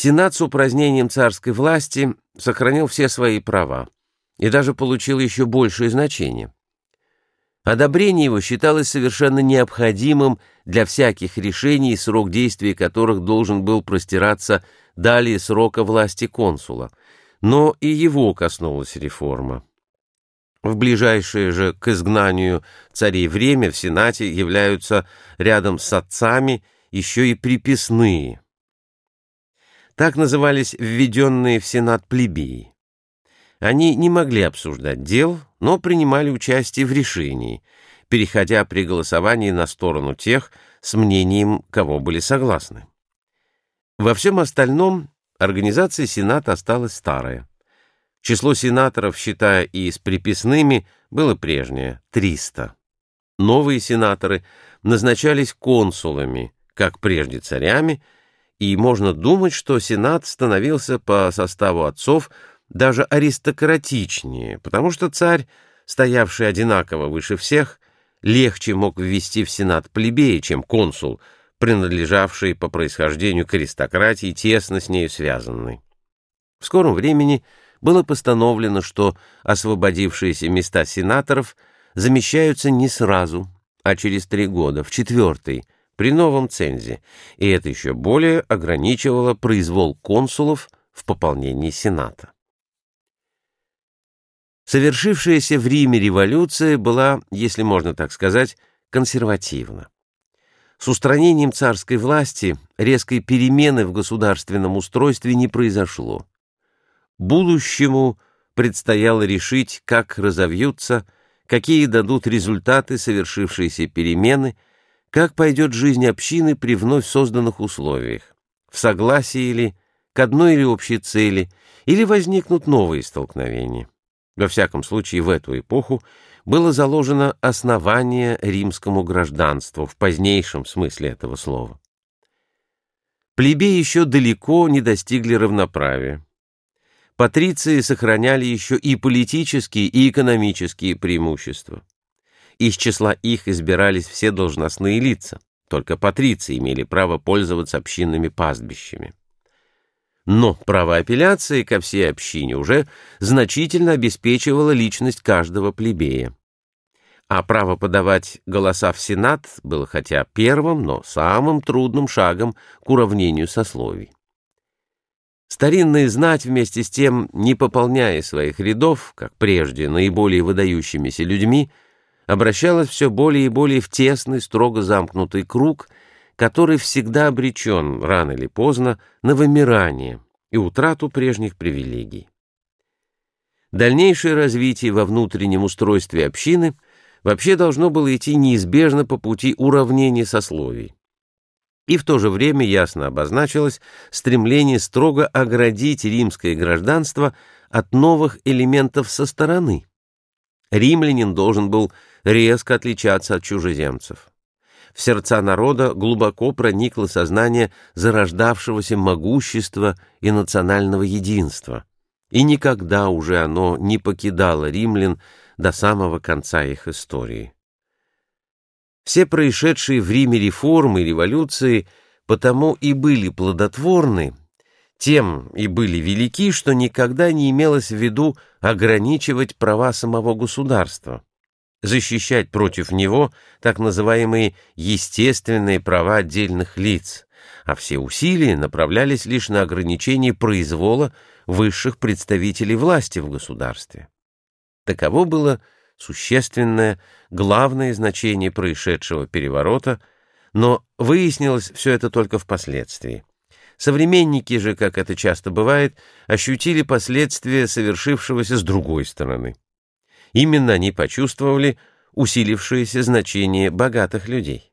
Сенат с упразднением царской власти сохранил все свои права и даже получил еще большее значение. Одобрение его считалось совершенно необходимым для всяких решений, срок действия которых должен был простираться далее срока власти консула, но и его коснулась реформа. В ближайшее же к изгнанию царей время в Сенате являются рядом с отцами еще и приписные. Так назывались введенные в Сенат плебеи. Они не могли обсуждать дел, но принимали участие в решении, переходя при голосовании на сторону тех, с мнением кого были согласны. Во всем остальном организация Сената осталась старая. Число сенаторов, считая и с приписными, было прежнее — 300. Новые сенаторы назначались консулами, как прежде царями, и можно думать, что Сенат становился по составу отцов даже аристократичнее, потому что царь, стоявший одинаково выше всех, легче мог ввести в Сенат плебея, чем консул, принадлежавший по происхождению к аристократии, тесно с нею связанный. В скором времени было постановлено, что освободившиеся места сенаторов замещаются не сразу, а через три года, в четвертый, при новом цензе, и это еще более ограничивало произвол консулов в пополнении Сената. Совершившаяся в Риме революция была, если можно так сказать, консервативна. С устранением царской власти резкой перемены в государственном устройстве не произошло. Будущему предстояло решить, как разовьются, какие дадут результаты совершившейся перемены, как пойдет жизнь общины при вновь созданных условиях, в согласии ли, к одной или общей цели, или возникнут новые столкновения. Во всяком случае, в эту эпоху было заложено основание римскому гражданству в позднейшем смысле этого слова. Плебеи еще далеко не достигли равноправия. Патриции сохраняли еще и политические, и экономические преимущества. Из числа их избирались все должностные лица, только патриции имели право пользоваться общинными пастбищами. Но право апелляции ко всей общине уже значительно обеспечивало личность каждого плебея. А право подавать голоса в Сенат было хотя первым, но самым трудным шагом к уравнению сословий. Старинная знать вместе с тем, не пополняя своих рядов, как прежде, наиболее выдающимися людьми, обращалась все более и более в тесный, строго замкнутый круг — который всегда обречен, рано или поздно, на вымирание и утрату прежних привилегий. Дальнейшее развитие во внутреннем устройстве общины вообще должно было идти неизбежно по пути уравнения сословий. И в то же время ясно обозначилось стремление строго оградить римское гражданство от новых элементов со стороны. Римлянин должен был резко отличаться от чужеземцев. В сердца народа глубоко проникло сознание зарождавшегося могущества и национального единства, и никогда уже оно не покидало римлян до самого конца их истории. Все происшедшие в Риме реформы и революции потому и были плодотворны, тем и были велики, что никогда не имелось в виду ограничивать права самого государства защищать против него так называемые естественные права отдельных лиц, а все усилия направлялись лишь на ограничение произвола высших представителей власти в государстве. Таково было существенное, главное значение происшедшего переворота, но выяснилось все это только впоследствии. Современники же, как это часто бывает, ощутили последствия совершившегося с другой стороны. Именно они почувствовали усилившееся значение богатых людей.